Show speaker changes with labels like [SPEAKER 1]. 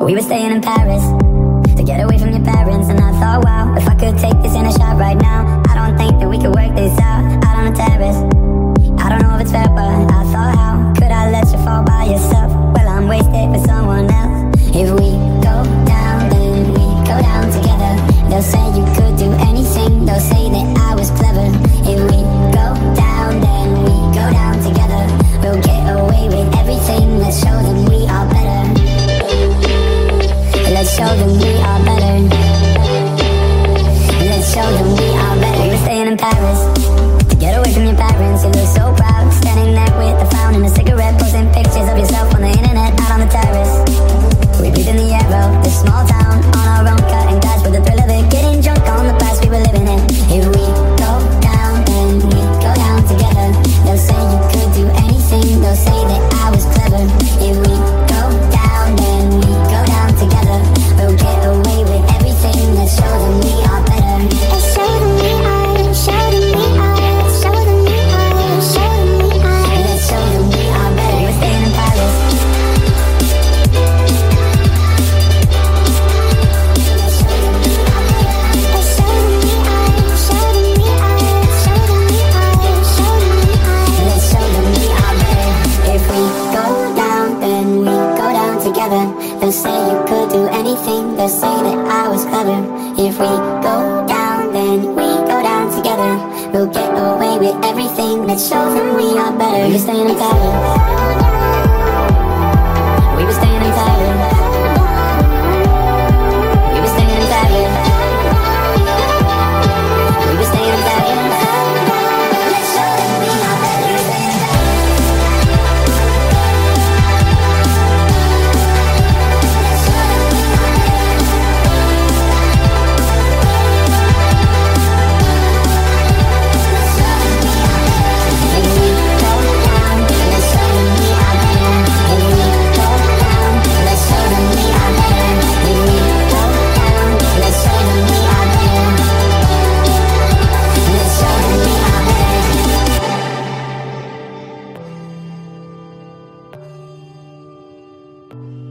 [SPEAKER 1] We were staying in Paris to get away from your parents, and I thought, wow. show them we are better. Let's show them we are better. We're staying in Paris. They say you could do anything, they say that I was clever. If we go down, then we go down together. We'll get away with everything, let's show them we are better. You're saying I'm. Bye.